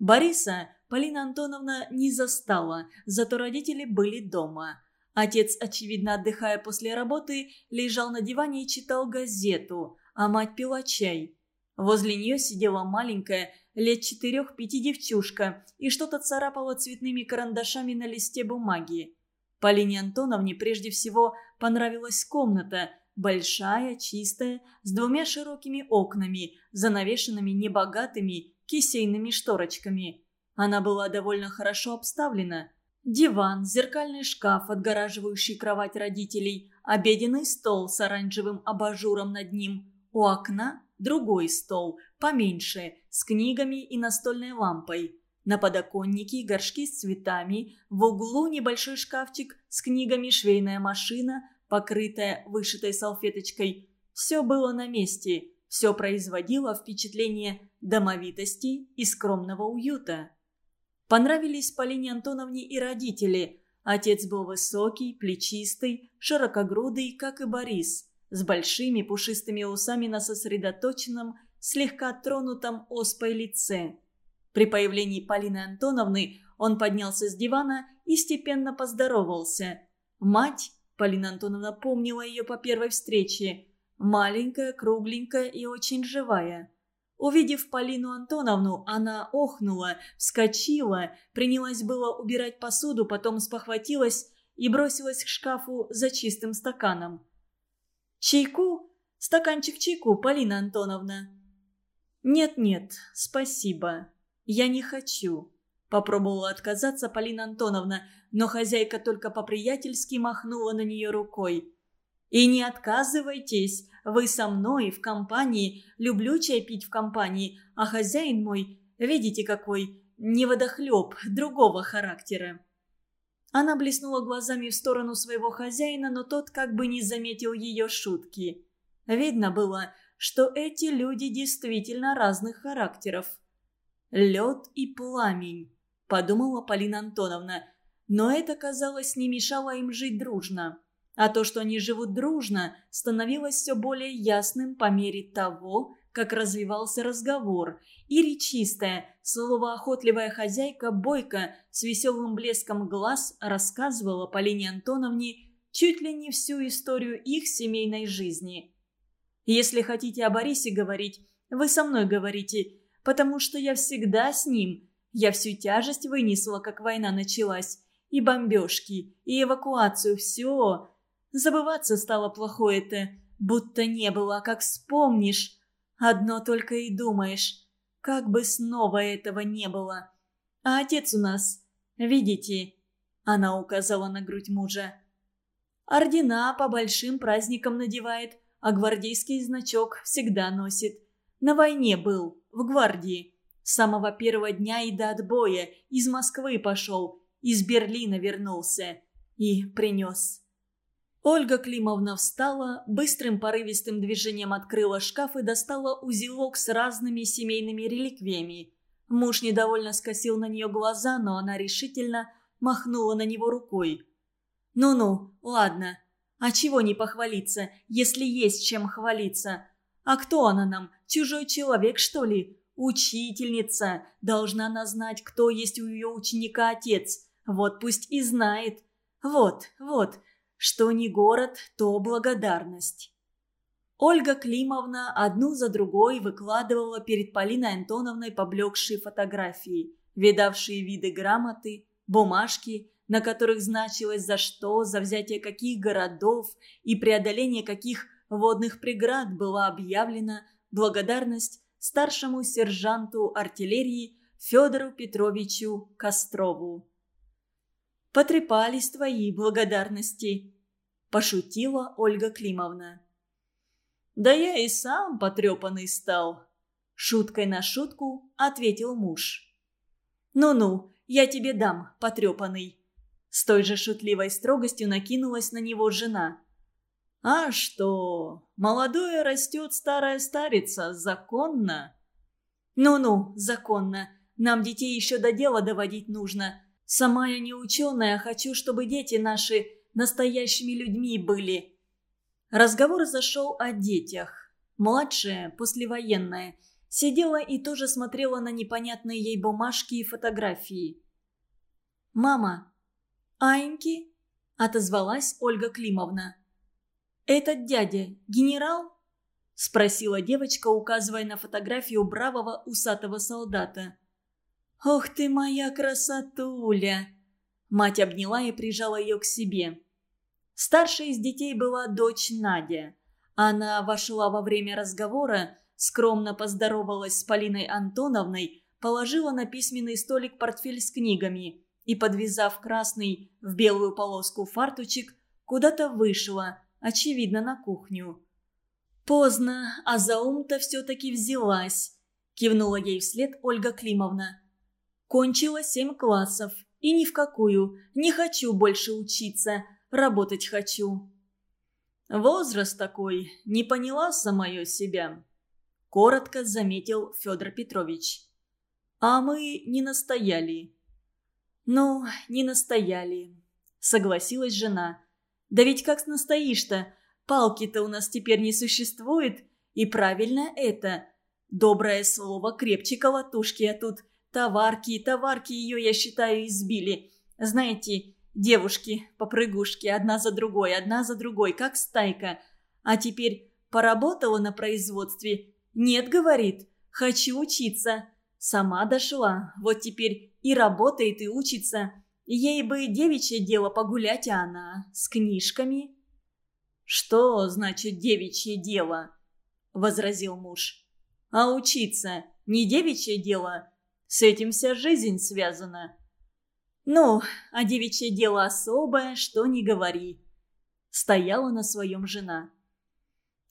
S1: Бориса Полина Антоновна не застала, зато родители были дома. Отец, очевидно отдыхая после работы, лежал на диване и читал газету, а мать пила чай. Возле нее сидела маленькая, лет четырех-пяти девчушка и что-то царапала цветными карандашами на листе бумаги. Полине Антоновне прежде всего понравилась комната, большая, чистая, с двумя широкими окнами, занавешенными небогатыми кисейными шторочками. Она была довольно хорошо обставлена. Диван, зеркальный шкаф, отгораживающий кровать родителей, обеденный стол с оранжевым абажуром над ним. У окна другой стол, поменьше, с книгами и настольной лампой. На подоконнике горшки с цветами, в углу небольшой шкафчик с книгами, швейная машина, покрытая вышитой салфеточкой. Все было на месте, все производило впечатление домовитости и скромного уюта. Понравились Полине Антоновне и родители. Отец был высокий, плечистый, широкогрудый, как и Борис – с большими пушистыми усами на сосредоточенном, слегка тронутом оспой лице. При появлении Полины Антоновны он поднялся с дивана и степенно поздоровался. Мать, Полина Антоновна помнила ее по первой встрече, маленькая, кругленькая и очень живая. Увидев Полину Антоновну, она охнула, вскочила, принялась было убирать посуду, потом спохватилась и бросилась к шкафу за чистым стаканом. «Чайку? Стаканчик чайку, Полина Антоновна?» «Нет-нет, спасибо. Я не хочу», – попробовала отказаться Полина Антоновна, но хозяйка только по-приятельски махнула на нее рукой. «И не отказывайтесь, вы со мной в компании, люблю чай пить в компании, а хозяин мой, видите какой, не водохлеб, другого характера». Она блеснула глазами в сторону своего хозяина, но тот как бы не заметил ее шутки. Видно было, что эти люди действительно разных характеров. «Лед и пламень», – подумала Полина Антоновна, но это, казалось, не мешало им жить дружно. А то, что они живут дружно, становилось все более ясным по мере того, как развивался разговор, и речистая, словоохотливая хозяйка Бойко с веселым блеском глаз рассказывала Полине Антоновне чуть ли не всю историю их семейной жизни. «Если хотите о Борисе говорить, вы со мной говорите, потому что я всегда с ним. Я всю тяжесть вынесла, как война началась, и бомбежки, и эвакуацию, все. Забываться стало плохое-то, будто не было, как вспомнишь, Одно только и думаешь, как бы снова этого не было. А отец у нас, видите, она указала на грудь мужа. Ордена по большим праздникам надевает, а гвардейский значок всегда носит. На войне был, в гвардии. С самого первого дня и до отбоя из Москвы пошел, из Берлина вернулся и принес. Ольга Климовна встала, быстрым порывистым движением открыла шкаф и достала узелок с разными семейными реликвиями. Муж недовольно скосил на нее глаза, но она решительно махнула на него рукой. «Ну-ну, ладно. А чего не похвалиться, если есть чем хвалиться? А кто она нам? Чужой человек, что ли? Учительница. Должна она знать, кто есть у ее ученика отец. Вот пусть и знает. Вот, вот». Что не город, то благодарность. Ольга Климовна одну за другой выкладывала перед Полиной Антоновной поблекшие фотографии, видавшие виды грамоты, бумажки, на которых значилось за что, за взятие каких городов и преодоление каких водных преград была объявлена благодарность старшему сержанту артиллерии Федору Петровичу Кострову. «Потрепались твои благодарности», пошутила Ольга Климовна. «Да я и сам потрепанный стал», — шуткой на шутку ответил муж. «Ну-ну, я тебе дам, потрепанный». С той же шутливой строгостью накинулась на него жена. А что? Молодое растет, старая старица. Законно. Ну-ну, законно. Нам детей еще до дела доводить нужно. Сама я не ученая, хочу, чтобы дети наши настоящими людьми были. Разговор зашел о детях. Младшая, послевоенная, сидела и тоже смотрела на непонятные ей бумажки и фотографии. «Мама, Аньки?» – отозвалась Ольга Климовна. «Этот дядя генерал?» – спросила девочка, указывая на фотографию бравого усатого солдата. «Ох ты моя красотуля!» Мать обняла и прижала ее к себе. Старшей из детей была дочь Надя. Она вошла во время разговора, скромно поздоровалась с Полиной Антоновной, положила на письменный столик портфель с книгами и, подвязав красный в белую полоску фартучек, куда-то вышла, очевидно, на кухню. «Поздно, а за ум-то все-таки взялась», – кивнула ей вслед Ольга Климовна. «Кончила семь классов, и ни в какую, не хочу больше учиться, работать хочу». «Возраст такой, не поняла самое себя», – коротко заметил Федор Петрович. «А мы не настояли». «Ну, не настояли», – согласилась жена. Да ведь как настоишь-то? Палки-то у нас теперь не существует. И правильно это. Доброе слово крепче колотушки, а тут товарки, товарки ее, я считаю, избили. Знаете, девушки, попрыгушки, одна за другой, одна за другой, как стайка. А теперь поработала на производстве? Нет, говорит, хочу учиться. Сама дошла, вот теперь и работает, и учится. Ей бы девичье дело погулять, а она с книжками. «Что значит девичье дело?» – возразил муж. «А учиться не девичье дело? С этим вся жизнь связана». «Ну, а девичье дело особое, что не говори», – стояла на своем жена.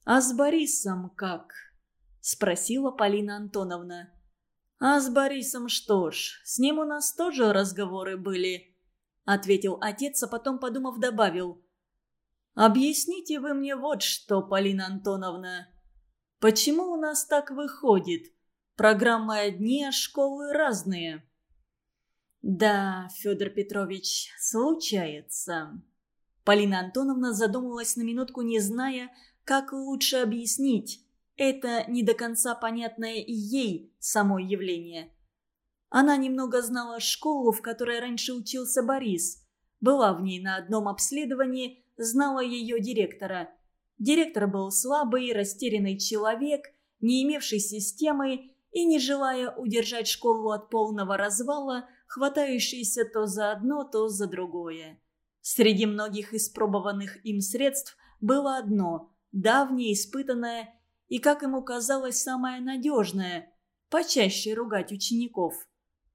S1: «А с Борисом как?» – спросила Полина Антоновна. «А с Борисом что ж, с ним у нас тоже разговоры были», — ответил отец, а потом, подумав, добавил. «Объясните вы мне вот что, Полина Антоновна. Почему у нас так выходит? Программы одни, а школы разные». «Да, Федор Петрович, случается». Полина Антоновна задумалась на минутку, не зная, как лучше объяснить, это не до конца понятное и ей самое явление. Она немного знала школу, в которой раньше учился Борис. Была в ней на одном обследовании, знала ее директора. Директор был слабый, растерянный человек, не имевший системы и, не желая удержать школу от полного развала, хватающийся то за одно, то за другое. Среди многих испробованных им средств было одно – давнее, испытанное и, как ему казалось, самое надежное – почаще ругать учеников.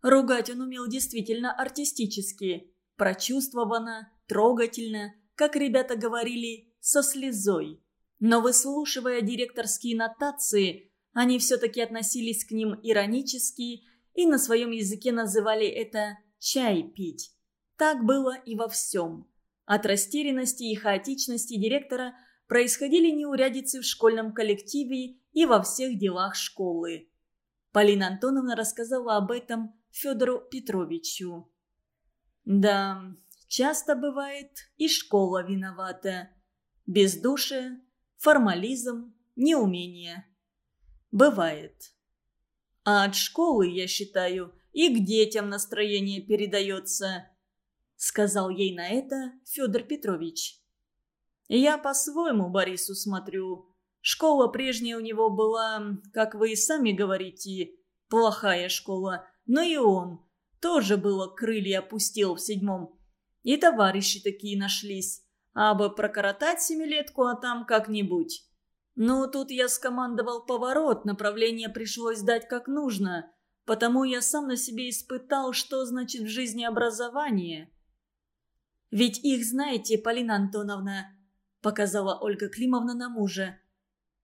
S1: Ругать он умел действительно артистически, прочувствованно, трогательно, как ребята говорили, со слезой. Но выслушивая директорские нотации, они все-таки относились к ним иронически и на своем языке называли это «чай пить». Так было и во всем. От растерянности и хаотичности директора – происходили неурядицы в школьном коллективе и во всех делах школы. Полина Антоновна рассказала об этом Федору Петровичу. «Да, часто бывает, и школа виновата. Бездушие, формализм, неумение. Бывает. А от школы, я считаю, и к детям настроение передается», сказал ей на это Федор Петрович. Я по-своему Борису смотрю. Школа прежняя у него была, как вы и сами говорите, плохая школа. Но и он тоже было крылья опустил в седьмом. И товарищи такие нашлись. А бы прокоротать семилетку, а там как-нибудь. Ну, тут я скомандовал поворот, направление пришлось дать как нужно. Потому я сам на себе испытал, что значит в жизни образование. Ведь их знаете, Полина Антоновна, показала Ольга Климовна на мужа.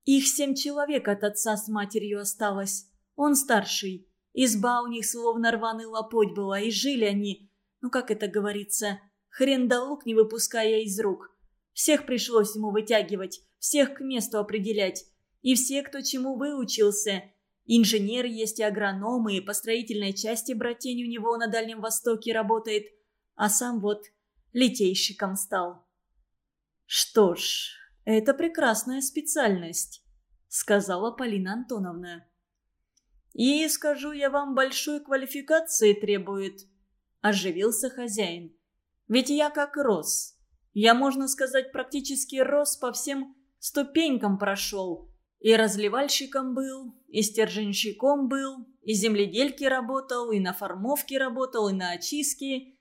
S1: Их семь человек от отца с матерью осталось. Он старший. Изба у них словно рваный лопоть была, и жили они, ну как это говорится, хрен да лук не выпуская из рук. Всех пришлось ему вытягивать, всех к месту определять. И все, кто чему выучился. Инженер есть и агрономы, и по строительной части братень у него на Дальнем Востоке работает. А сам вот литейщиком стал. «Что ж, это прекрасная специальность», — сказала Полина Антоновна. «И, скажу я вам, большой квалификации требует», — оживился хозяин. «Ведь я как рос. Я, можно сказать, практически рос по всем ступенькам прошел. И разливальщиком был, и стерженщиком был, и земледельки работал, и на формовке работал, и на очистке.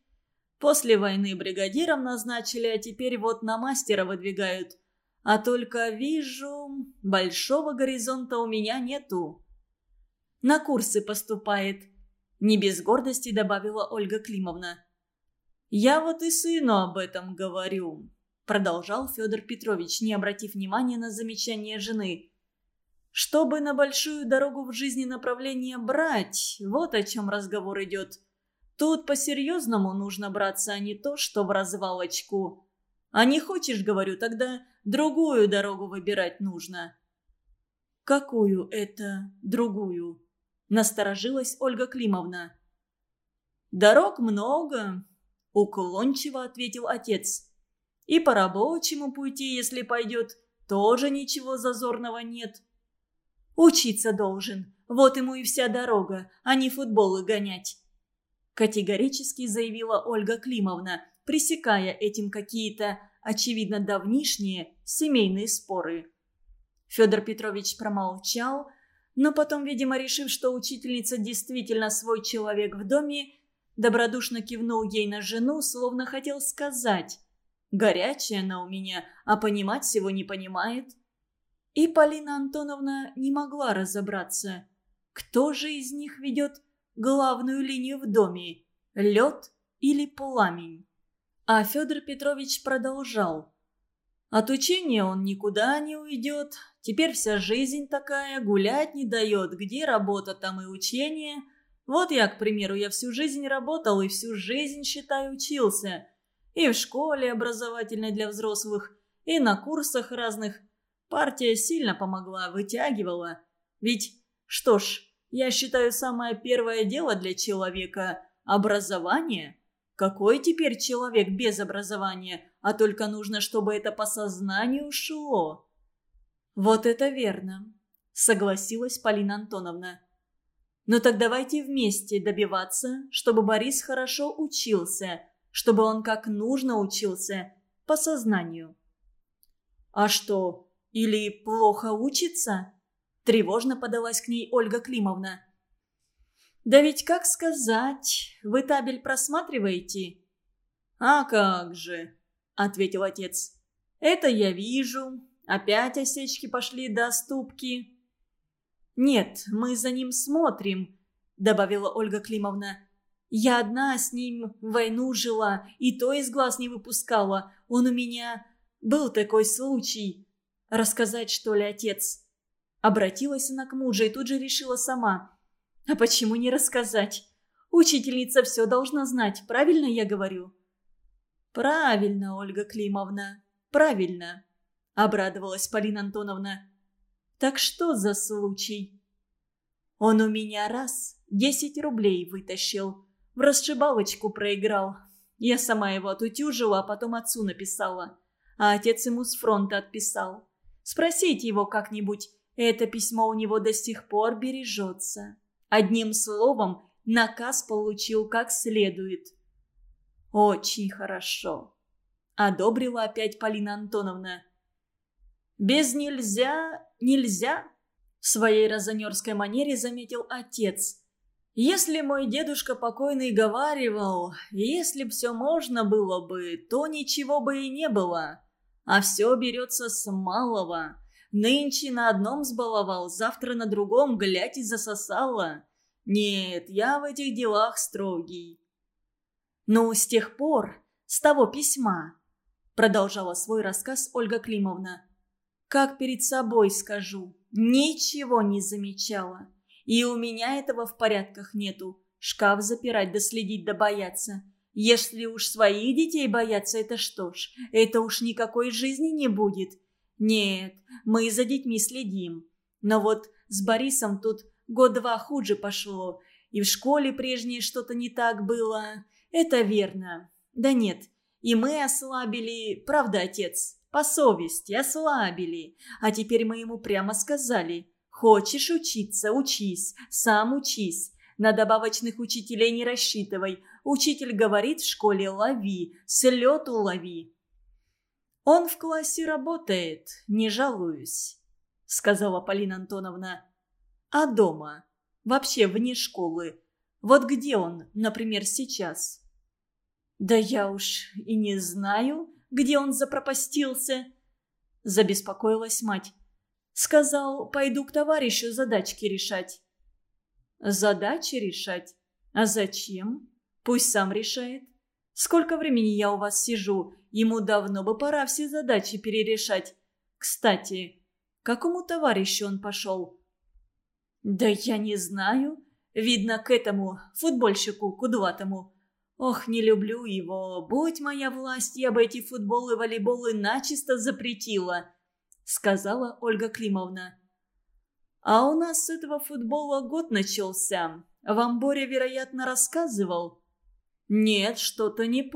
S1: После войны бригадиром назначили, а теперь вот на мастера выдвигают. А только вижу, большого горизонта у меня нету. На курсы поступает. Не без гордости добавила Ольга Климовна. «Я вот и сыну об этом говорю», — продолжал Федор Петрович, не обратив внимания на замечание жены. «Чтобы на большую дорогу в жизни направление брать, вот о чем разговор идет. Тут по-серьезному нужно браться, а не то, что в развалочку. А не хочешь, говорю, тогда другую дорогу выбирать нужно». «Какую это другую?» – насторожилась Ольга Климовна. «Дорог много», – уклончиво ответил отец. «И по рабочему пути, если пойдет, тоже ничего зазорного нет». «Учиться должен, вот ему и вся дорога, а не футболы гонять». Категорически заявила Ольга Климовна, пресекая этим какие-то, очевидно, давнишние семейные споры. Федор Петрович промолчал, но потом, видимо, решив, что учительница действительно свой человек в доме, добродушно кивнул ей на жену, словно хотел сказать «Горячая она у меня, а понимать всего не понимает». И Полина Антоновна не могла разобраться, кто же из них ведет главную линию в доме – лед или пламень. А Федор Петрович продолжал. От учения он никуда не уйдет. Теперь вся жизнь такая, гулять не дает. Где работа, там и учение. Вот я, к примеру, я всю жизнь работал и всю жизнь, считай, учился. И в школе образовательной для взрослых, и на курсах разных. Партия сильно помогла, вытягивала. Ведь, что ж, я считаю, самое первое дело для человека – образование. Какой теперь человек без образования, а только нужно, чтобы это по сознанию шло? Вот это верно, согласилась Полина Антоновна. Но так давайте вместе добиваться, чтобы Борис хорошо учился, чтобы он как нужно учился, по сознанию. А что, или плохо учится? Тревожно подалась к ней Ольга Климовна. «Да ведь как сказать, вы табель просматриваете?» «А как же», — ответил отец. «Это я вижу. Опять осечки пошли до ступки». «Нет, мы за ним смотрим», — добавила Ольга Климовна. «Я одна с ним войну жила, и то из глаз не выпускала. Он у меня... Был такой случай. Рассказать, что ли, отец?» Обратилась она к мужу и тут же решила сама. «А почему не рассказать? Учительница все должна знать, правильно я говорю?» «Правильно, Ольга Климовна, правильно», — обрадовалась Полина Антоновна. «Так что за случай?» «Он у меня раз десять рублей вытащил, в расшибалочку проиграл. Я сама его отутюжила, а потом отцу написала, а отец ему с фронта отписал. Спросите его как-нибудь, это письмо у него до сих пор бережется. Одним словом, наказ получил как следует. «Очень хорошо», — одобрила опять Полина Антоновна. «Без нельзя, нельзя», — в своей разонерской манере заметил отец. «Если мой дедушка покойный говаривал, если б все можно было бы, то ничего бы и не было, а все берется с малого». Нынче на одном сбаловал, завтра на другом, глядь, и засосала. Нет, я в этих делах строгий. Но с тех пор, с того письма, продолжала свой рассказ Ольга Климовна, как перед собой скажу, ничего не замечала. И у меня этого в порядках нету. Шкаф запирать да следить да бояться. Если уж своих детей бояться, это что ж, это уж никакой жизни не будет. Нет, мы за детьми следим. Но вот с Борисом тут год-два хуже пошло. И в школе прежнее что-то не так было. Это верно. Да нет, и мы ослабили, правда, отец? По совести ослабили. А теперь мы ему прямо сказали. Хочешь учиться – учись, сам учись. На добавочных учителей не рассчитывай. Учитель говорит в школе «лови», с лету лови. «Он в классе работает, не жалуюсь», — сказала Полина Антоновна. «А дома? Вообще вне школы? Вот где он, например, сейчас?» «Да я уж и не знаю, где он запропастился», — забеспокоилась мать. «Сказал, пойду к товарищу задачки решать». «Задачи решать? А зачем? Пусть сам решает. Сколько времени я у вас сижу, ему давно бы пора все задачи перерешать. Кстати, к какому товарищу он пошел?» «Да я не знаю. Видно, к этому футбольщику кудлатому. Ох, не люблю его. Будь моя власть, я бы эти футболы, волейболы начисто запретила», — сказала Ольга Климовна. «А у нас с этого футбола год начался. Вам Боря, вероятно, рассказывал?» «Нет, что-то не помню».